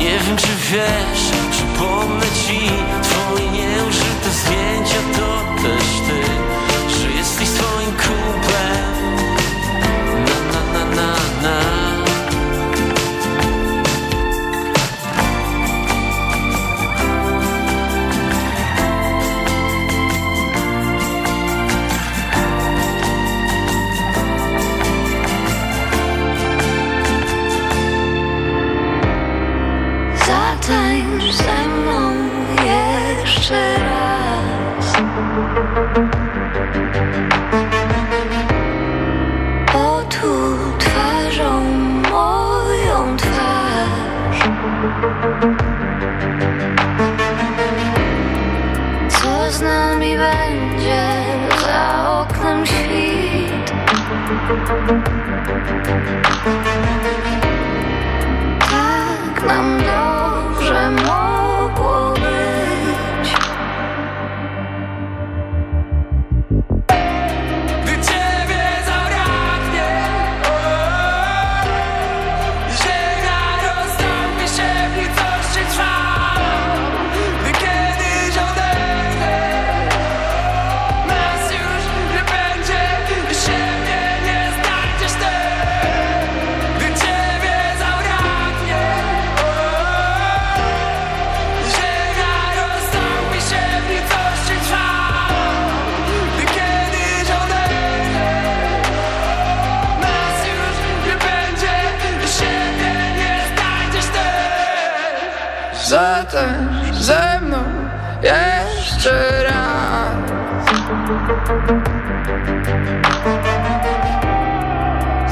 Nie wiem czy wiesz, przypomnę ci Twoje nieużyte zdjęcia to też ty.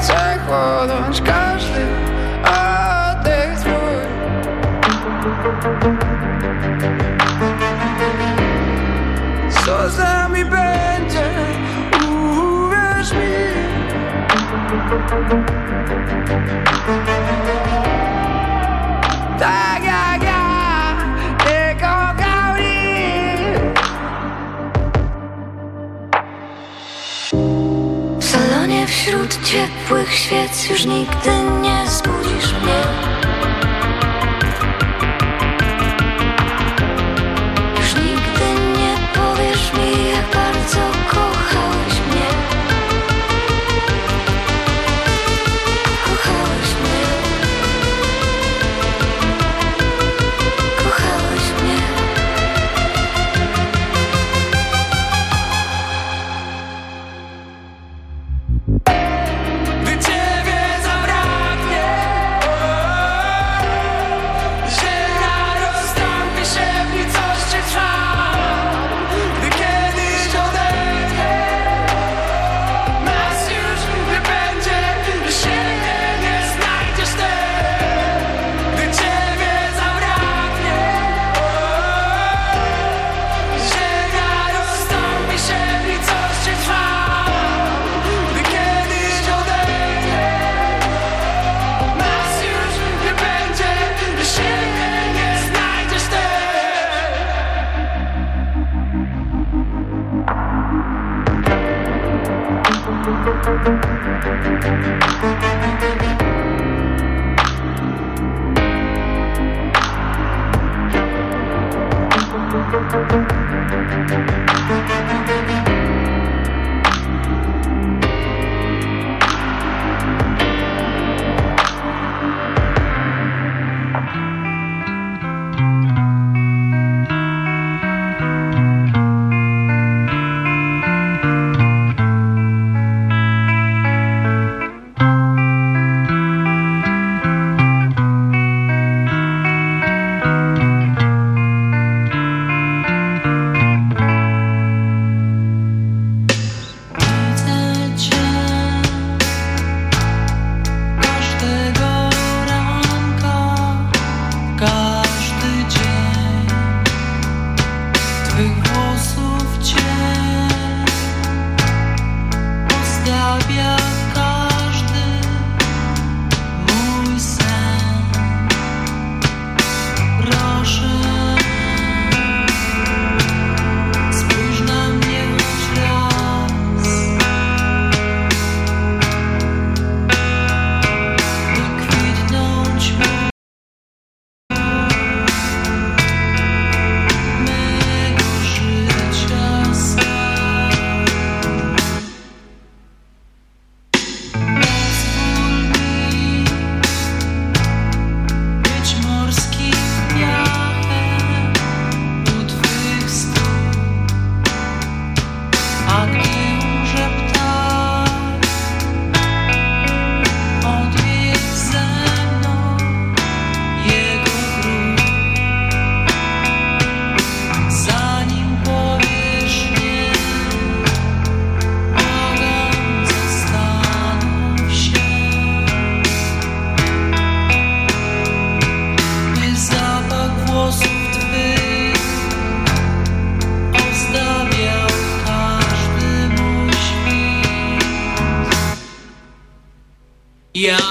Zachłonąć każdy oddech twój Co z nami będzie, uwierz mi. ciepłych świec już nigdy nie zbudzisz mnie. Thank you. Yeah.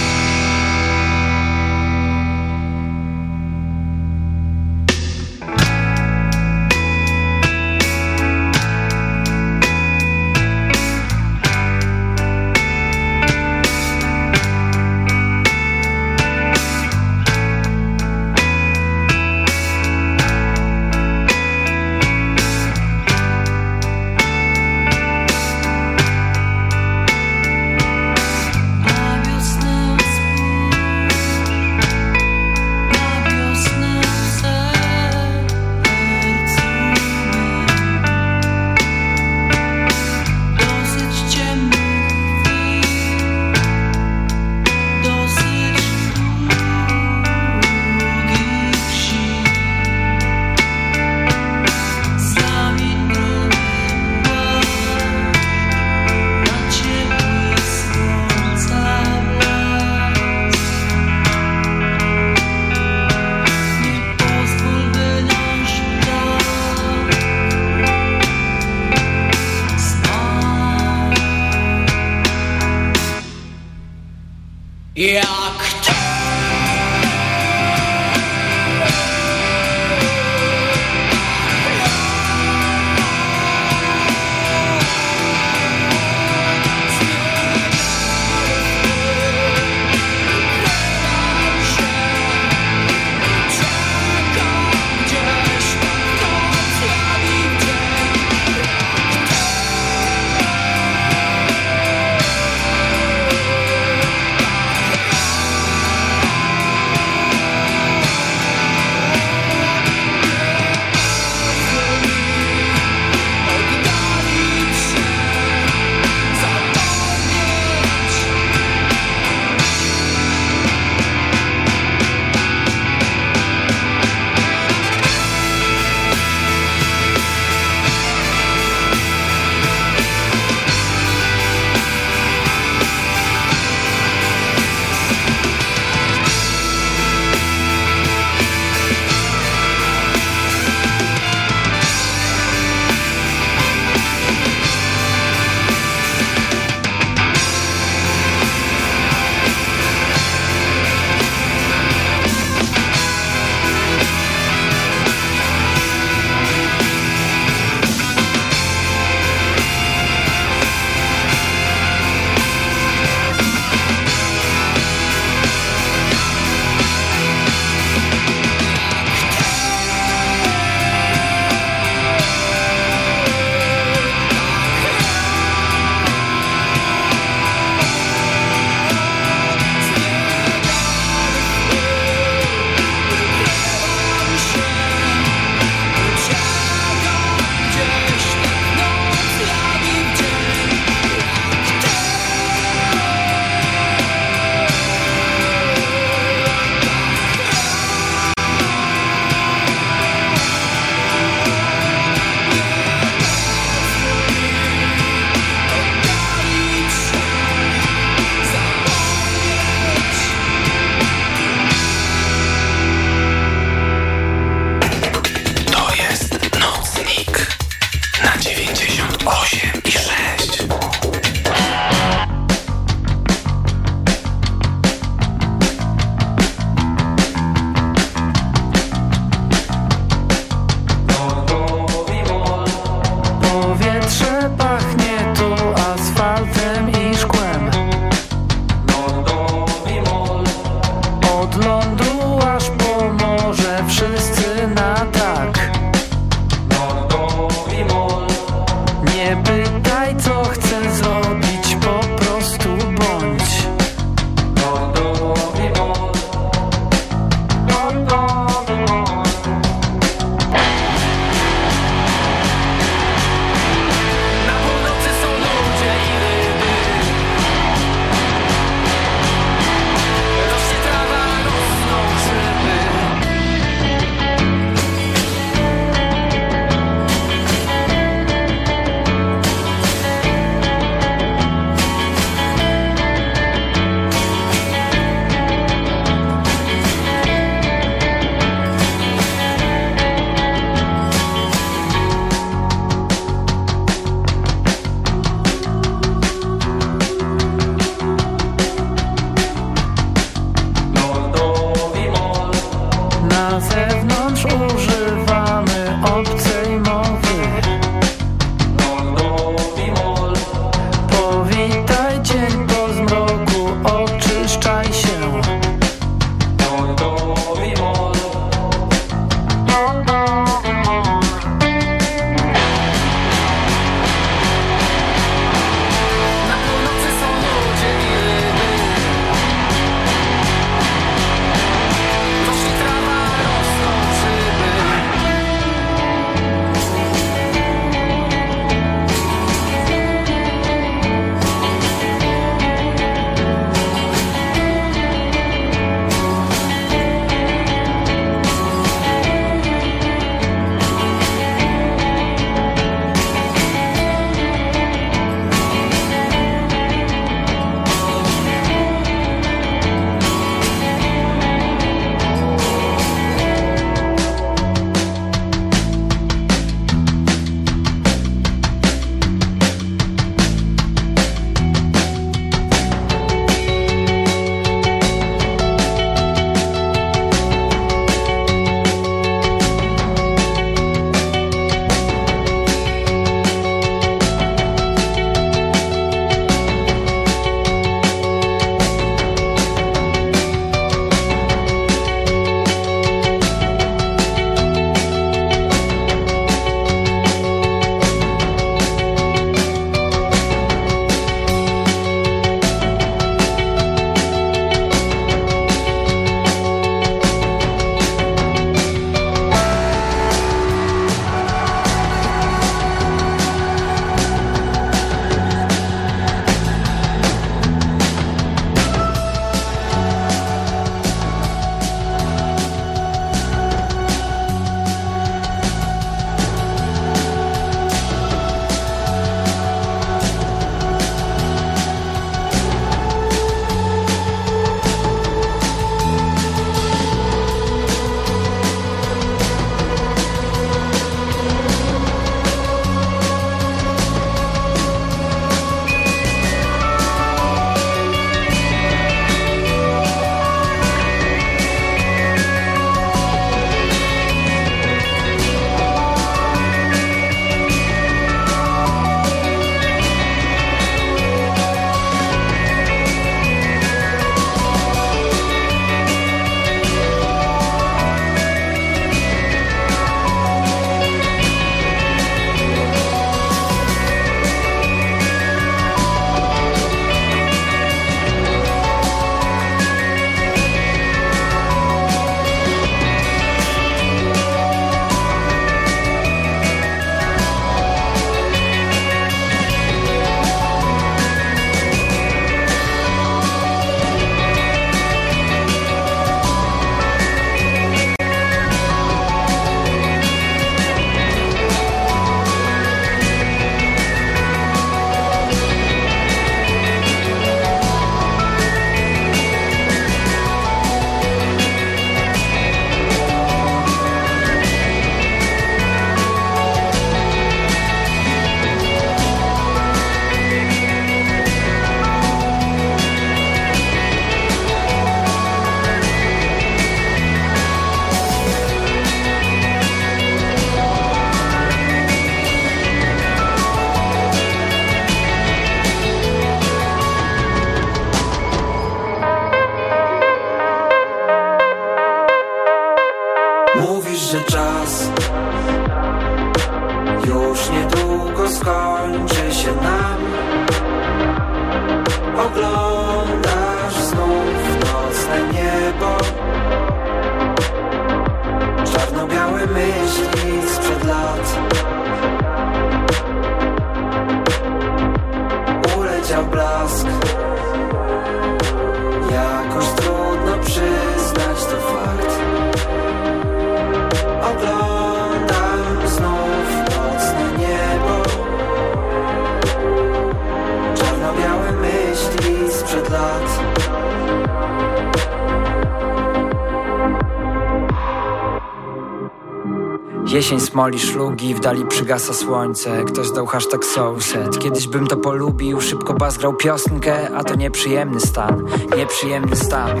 Smoli szlugi, w dali przygasa słońce. Ktoś dał hashtag soulset. Kiedyś bym to polubił, szybko bas grał piosenkę A to nieprzyjemny stan, nieprzyjemny stan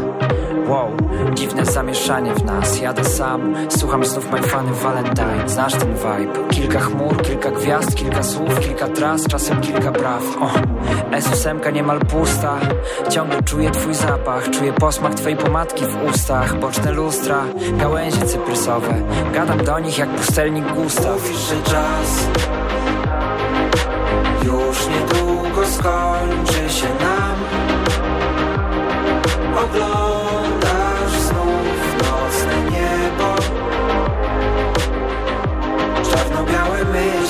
dziwne zamieszanie w nas. Jadę sam, słucham znów My Funny Valentine. Znasz ten vibe. Kilka chmur, kilka gwiazd, kilka słów, kilka tras Czasem kilka braw O, S8 niemal pusta. Ciągle czuję twój zapach. Czuję posmak twojej pomadki w ustach. Boczne lustra, gałęzie cyprysowe. Gadam do nich jak pustelnik Gustaw. Mówisz, że czas Już niedługo skończy się nam. Oglądasz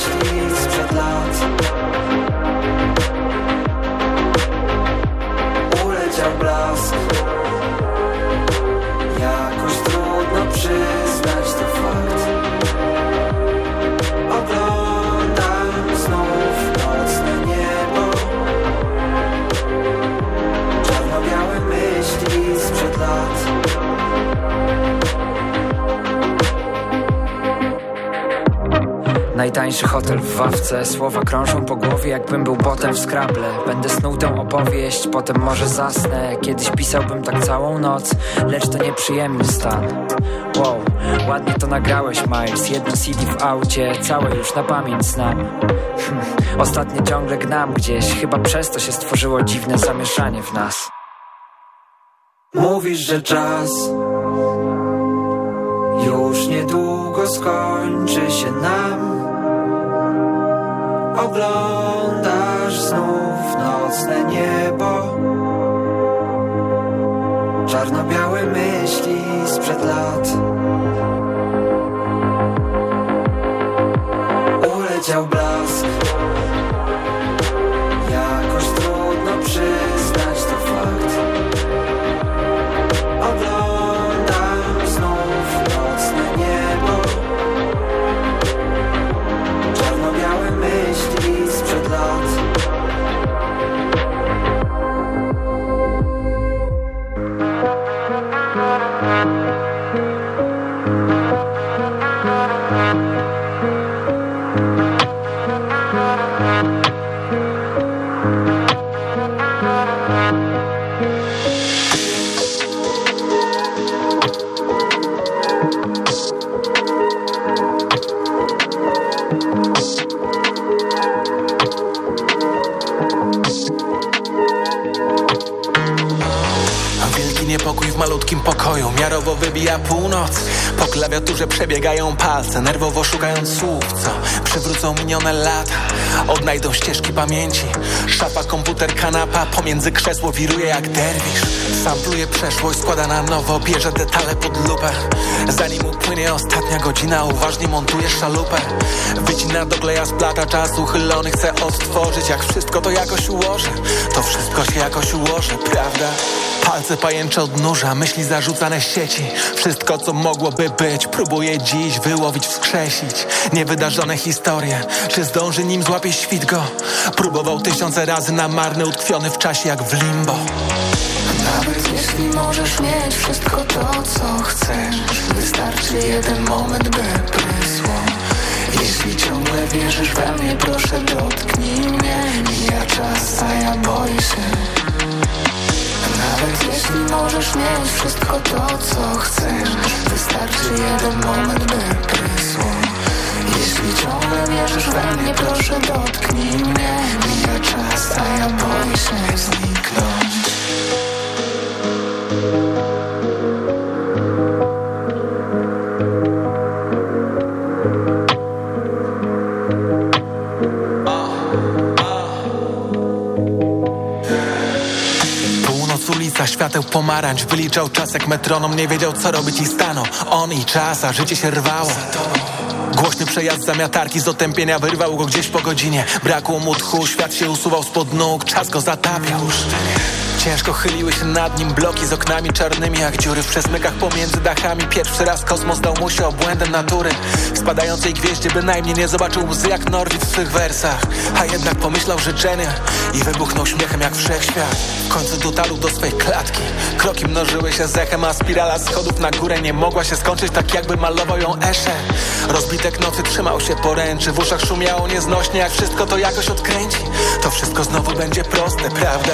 Czarno-białe myśli sprzed lat Najtańszy hotel w Wawce Słowa krążą po głowie jakbym był botem w skrable. Będę snuł tę opowieść, potem może zasnę. Kiedyś pisałbym tak całą noc Lecz to nieprzyjemny stan. Wow, ładnie to nagrałeś Miles. Jedno CD w aucie, całe już na pamięć znam. Hm, Ostatnio ciągle gnam gdzieś. Chyba przez to się stworzyło dziwne zamieszanie w nas. Mówisz, że czas Już niedługo skończy się nam Oglądasz znów nocne niebo. Czarno-białe myśli sprzed lat. Uleciał blask. Jakoś trudno przyznać przebiegają palce Nerwowo szukając słów, co przywrócą minione lata. Odnajdą ścieżki pamięci Szafa, komputer, kanapa. Pomiędzy krzesło wiruje jak derwisz. Sampluje przeszłość, składa na nowo Bierze detale pod lupę. Zanim upłynie ostatnia godzina Uważnie montuje szalupę. Wycina z plata czasu Chylony chce odtworzyć. Jak wszystko to jakoś ułoży To wszystko się jakoś ułoży, prawda? Palce pajęcze odnurza, myśli zarzucane sieci. Wszystko co mogłoby być, próbuje dziś wyłowić, wskrzesić. Niewydarzone historie, czy zdąży nim złapie świt go? Próbował tysiące razy na marny, utkwiony w czasie jak w limbo. Nawet jeśli możesz mieć wszystko to, co chcesz Wystarczy jeden moment, by prysło. Jeśli ciągle wierzysz we mnie, proszę dotknij mnie. Mija czas, a ja boję się Nawet jeśli możesz mieć wszystko to, co chcesz Wystarczy jeden moment, by prysło. Jeśli ciągle wierzysz we mnie, proszę dotknij mnie Mija czas, pomarańcz Wyliczał czas jak metronom, nie wiedział co robić i stanął. On i czas, a życie się rwało. Głośny przejazd zamiatarki z otępienia wyrwał go gdzieś po godzinie. Brakło mu tchu, świat się usuwał spod nóg, czas go zatapiał. Ciężko chyliły się nad nim bloki z oknami czarnymi Jak dziury w przesmykach pomiędzy dachami. Pierwszy raz kosmos dał mu się obłędem natury. W spadającej gwieździe bynajmniej nie zobaczył łzy jak Norwid w swych wersach. A jednak pomyślał życzenia I wybuchnął śmiechem jak wszechświat W końcu dotarł do swej klatki. Kroki mnożyły się z echem, a spirala schodów na górę Nie mogła się skończyć tak jakby malował ją Esze Rozbitek nocy trzymał się poręczy W uszach szumiało nieznośnie Jak wszystko to jakoś odkręci. To wszystko znowu będzie proste, prawda?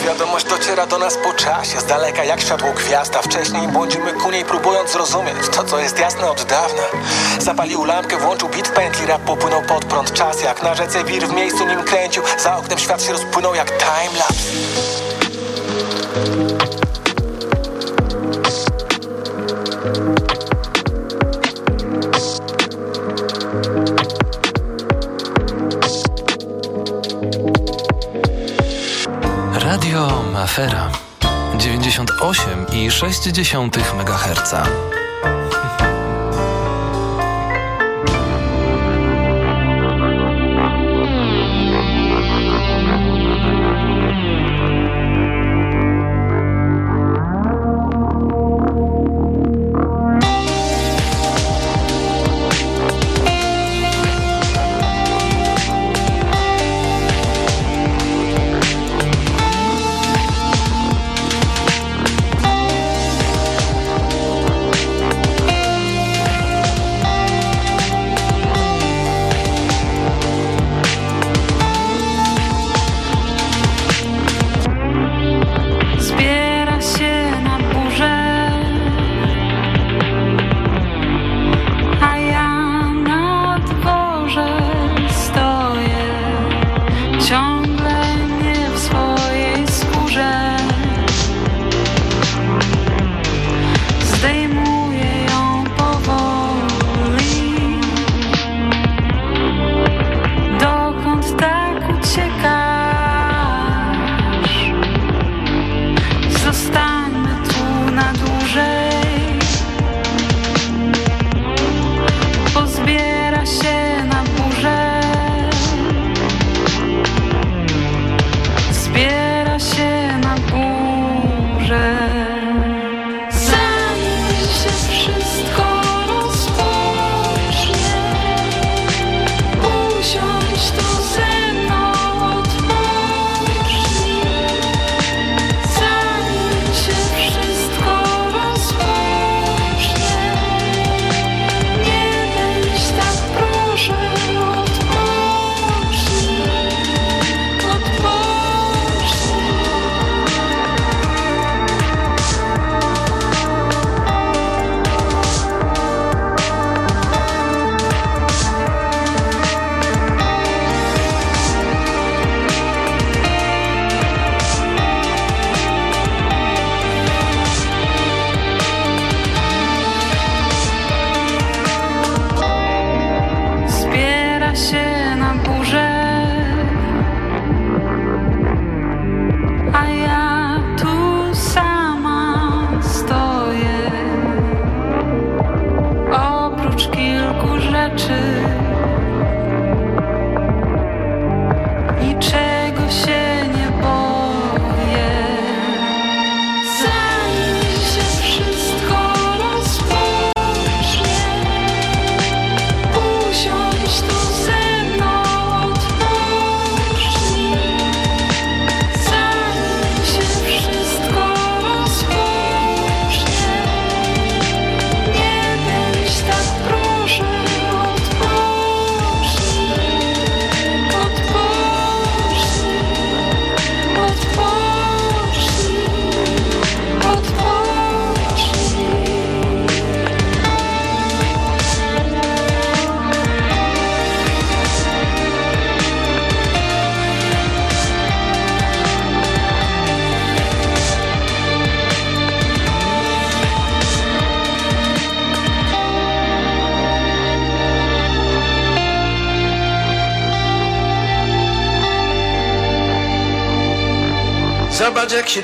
Świadomość dociera do nas po czasie Z daleka jak światło gwiazda. Wcześniej błądzimy ku niej próbując zrozumieć To co jest jasne od dawna. Zapalił lampkę, włączył beat w pętli Rap popłynął pod prąd. Czas Jak na rzece wir w miejscu nim kręcił. Za oknem świat się rozpłynął jak timelapse 98,6 MHz.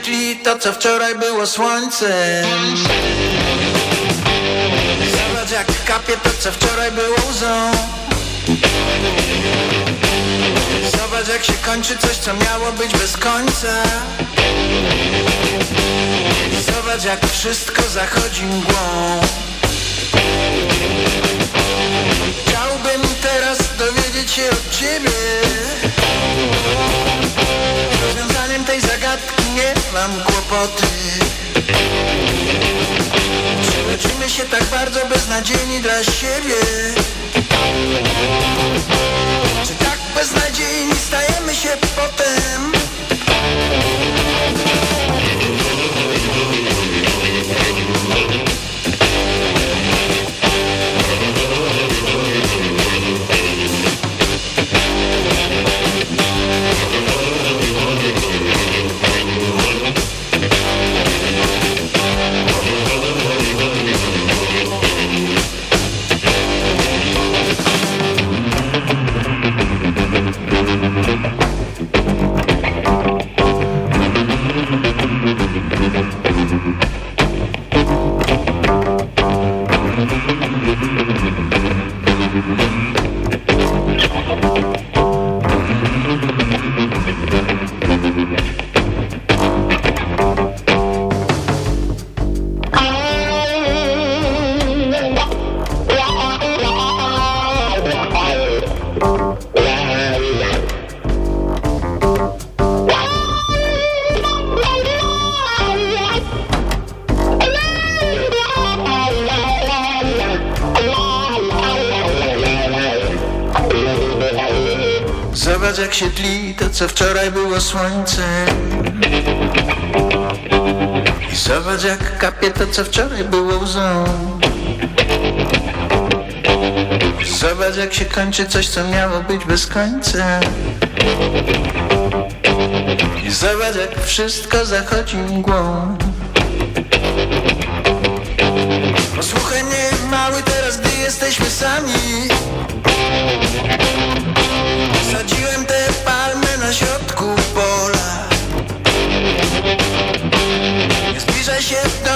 Tli to co wczoraj było słońcem. Zobacz jak kapie to co wczoraj było łzą. Zobacz jak się kończy coś, co miało być bez końca. Zobacz jak wszystko zachodzi mgłą bardzo beznadziejni dla siebie? Jak się tli to co wczoraj było słońce. I zobacz jak kapie to co wczoraj było łzą Zobacz jak się kończy coś co miało być bez końca. I zobacz jak wszystko zachodzi mgłą. Posłuchaj mnie mały teraz gdy jesteśmy sami Sadziłem te palmy na środku pola. Nie zbliżaj się do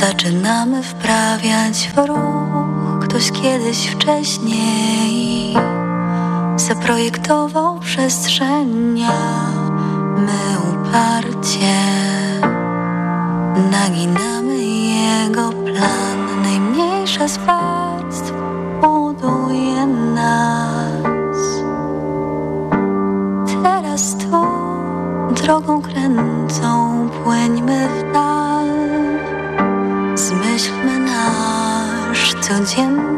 Zaczynamy wprawiać w ruch. Ktoś kiedyś wcześniej Zaprojektował przestrzenia. My uparcie Naginamy jego plan. Najmniejsze z warstw buduje nas. Teraz tu drogą kręcą Płyńmy w dal nasz codzienny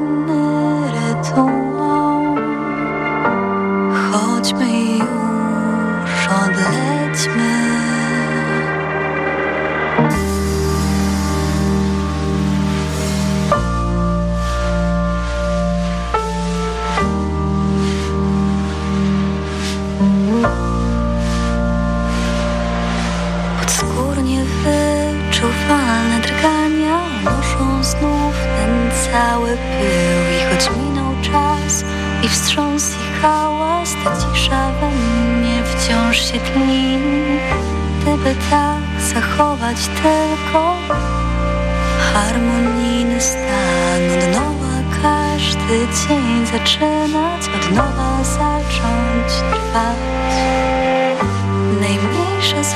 cały pył I choć minął czas i wstrząs i hałas Ta cisza we się tli Gdyby tak zachować tylko Harmonijny stan. Od nowa każdy dzień zaczynać Od nowa zacząć trwać. Najmniejsze z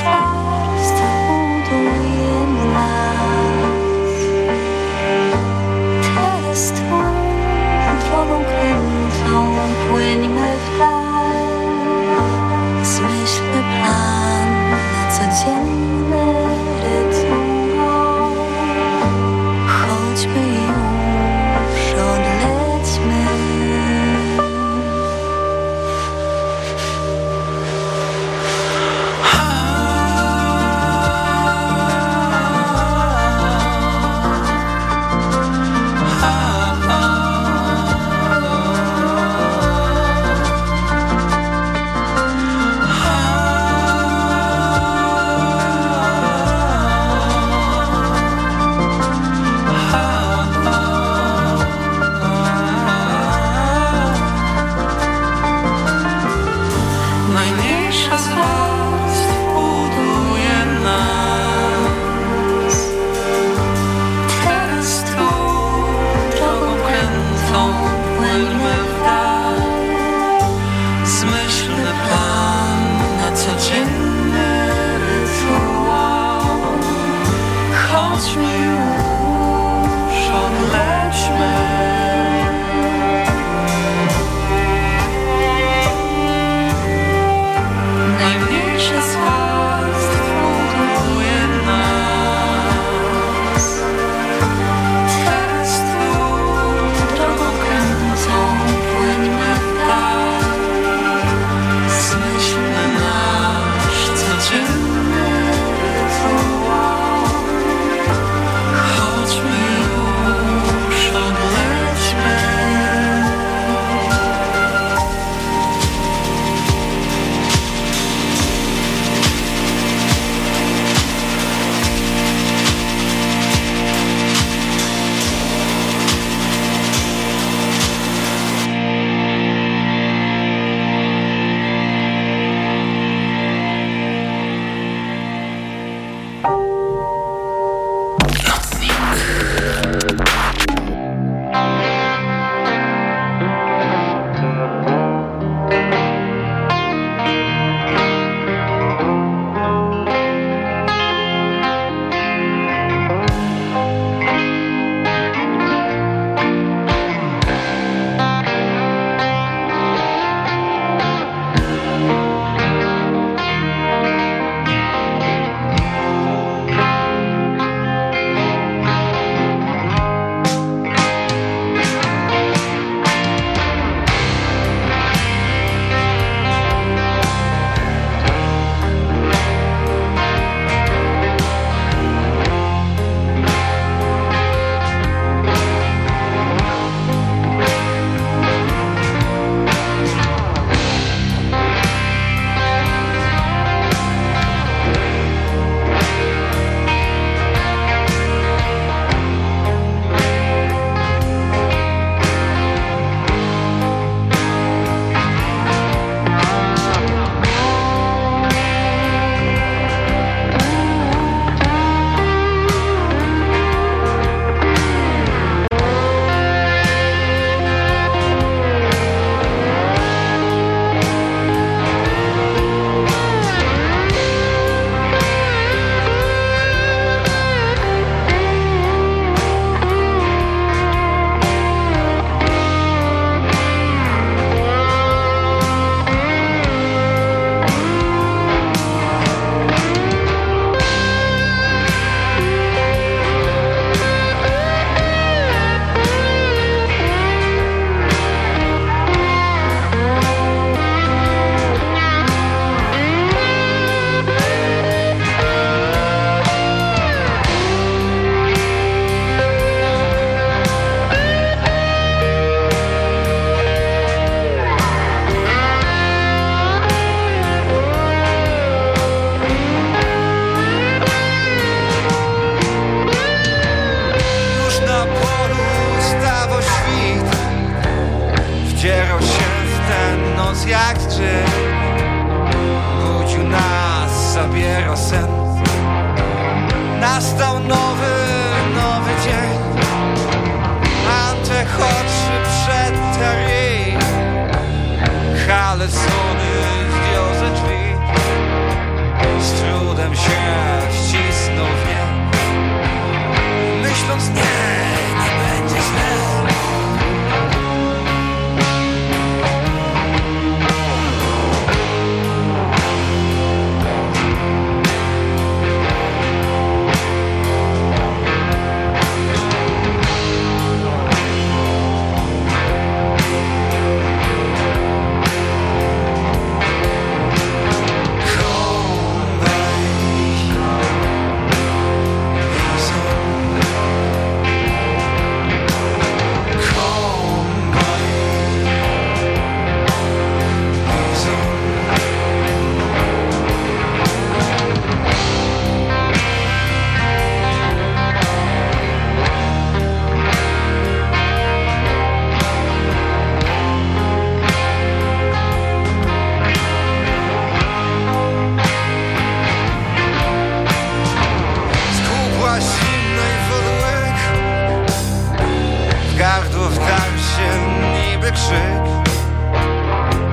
niby krzyk.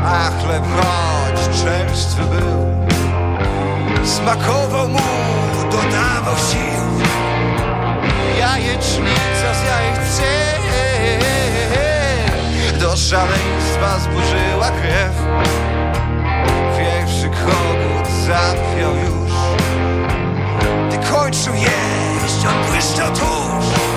A chleb choć czerstwy był. Smakował mu, dodawał sił. Jajecznica z jajce Do szaleństwa zburzyła krew. Pierwszy kogut zapiął już. Gdy kończył jeść, on błyszczał tuż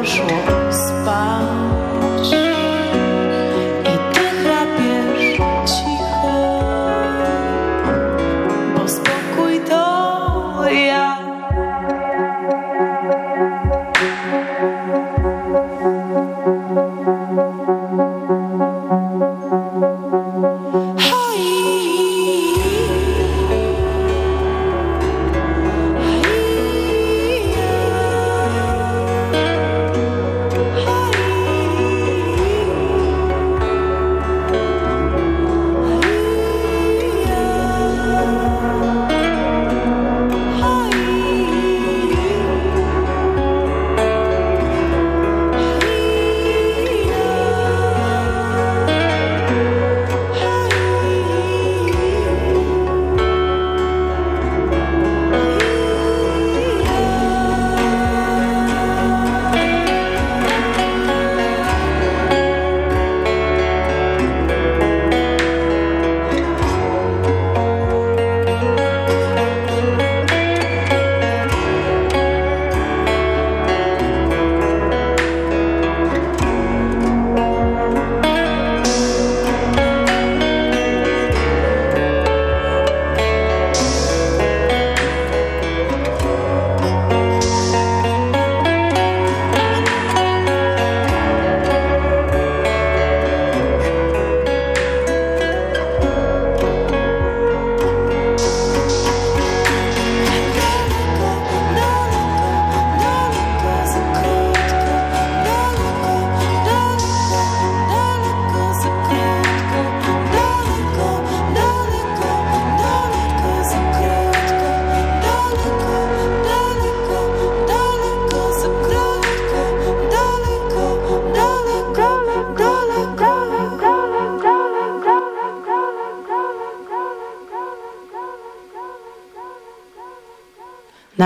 poszło spać.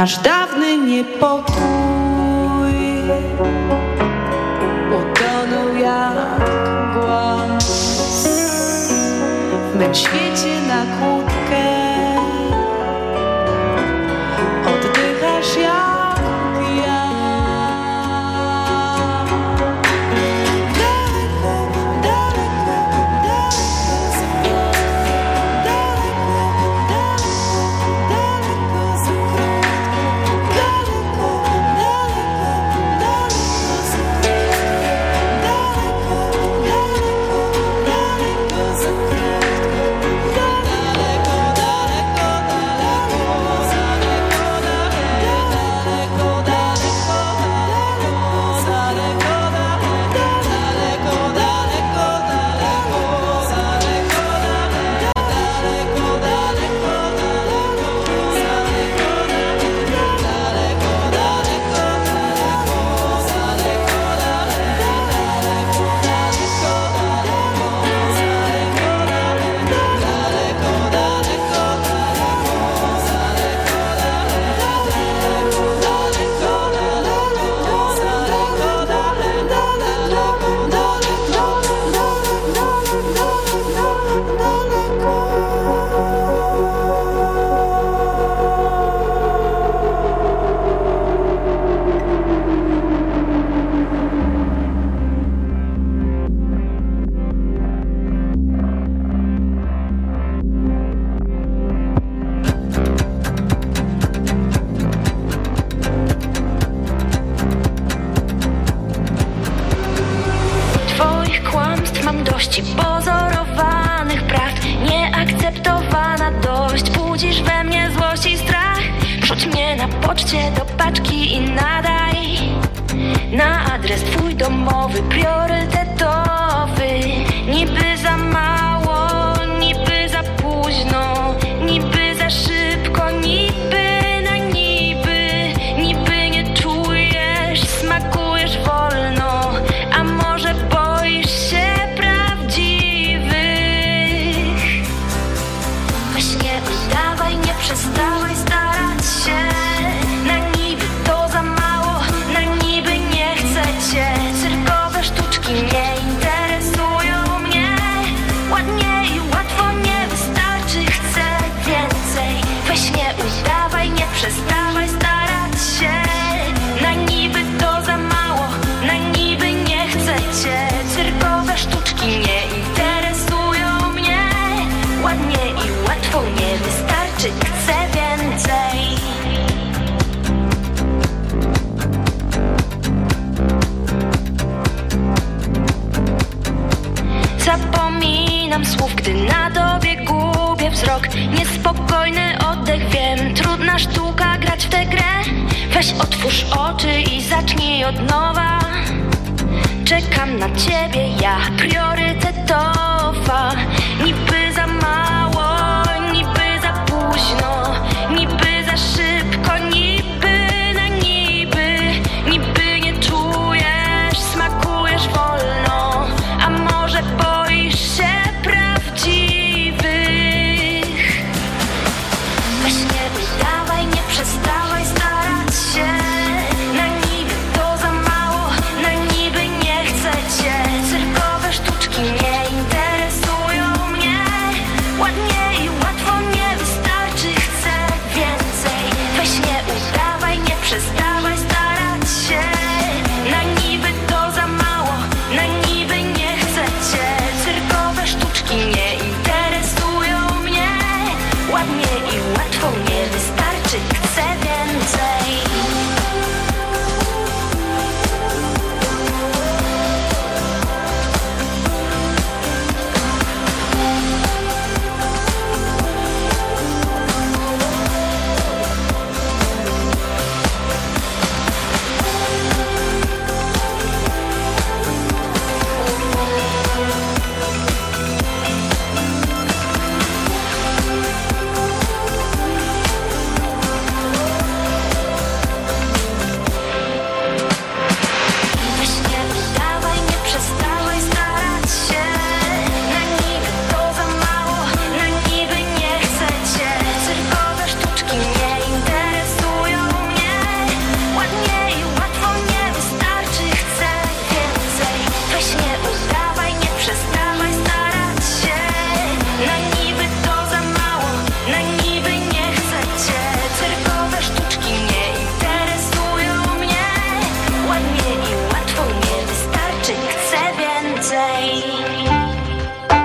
nasz dawny niepokój utonął jak głos w mym świecie na kół.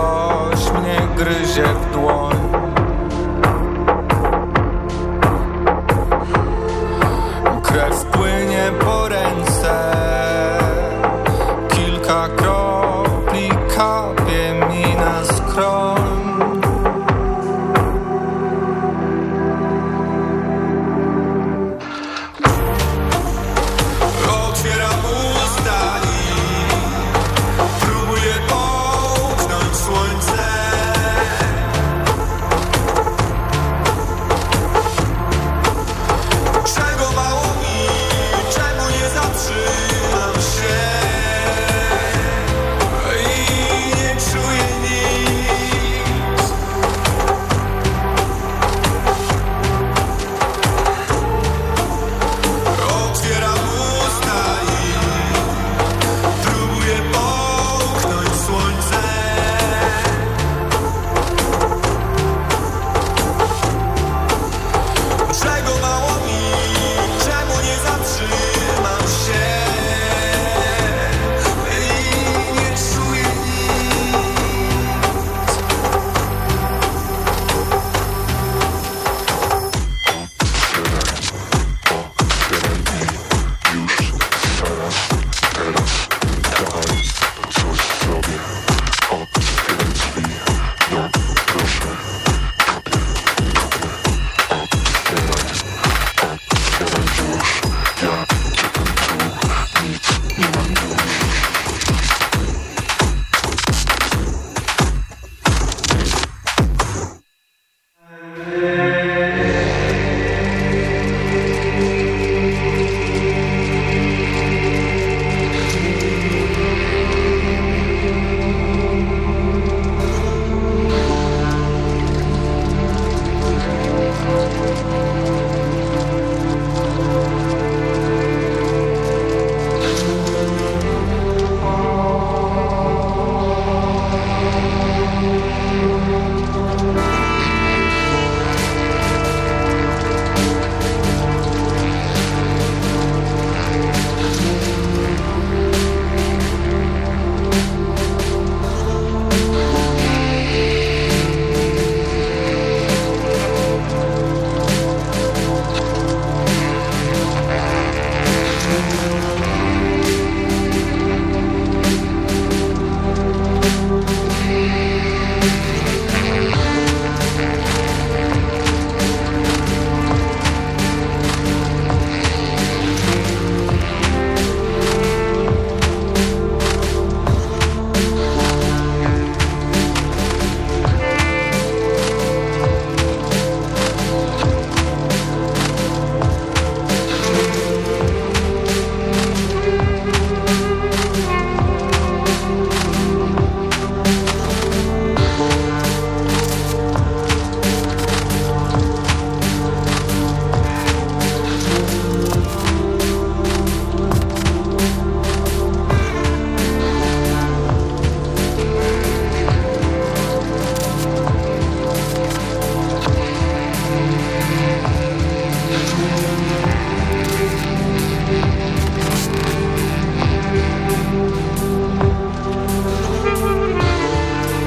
coś mnie gryzie w dłoń.